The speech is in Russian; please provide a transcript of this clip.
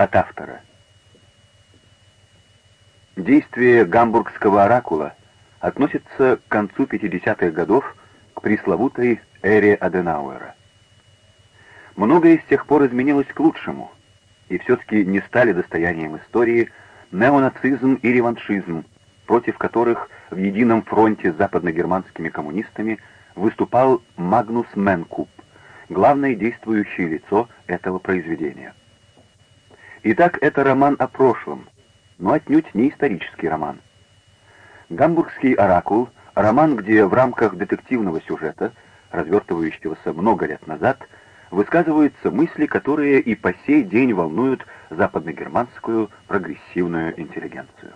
От автора. Действие гамбургского оракула относится к концу 50-х годов к пресловутой эре Аденауэра. Многое с тех пор изменилось к лучшему, и все-таки не стали достоянием истории неонацизм и реваншизм, против которых в едином фронте с западногерманскими коммунистами выступал Магнус Менкуп, главное действующее лицо этого произведения. Итак, это роман о прошлом, но отнюдь не исторический роман. «Гамбургский оракул» — роман, где в рамках детективного сюжета, развертывающегося много лет назад, высказываются мысли, которые и по сей день волнуют западногерманскую прогрессивную интеллигенцию.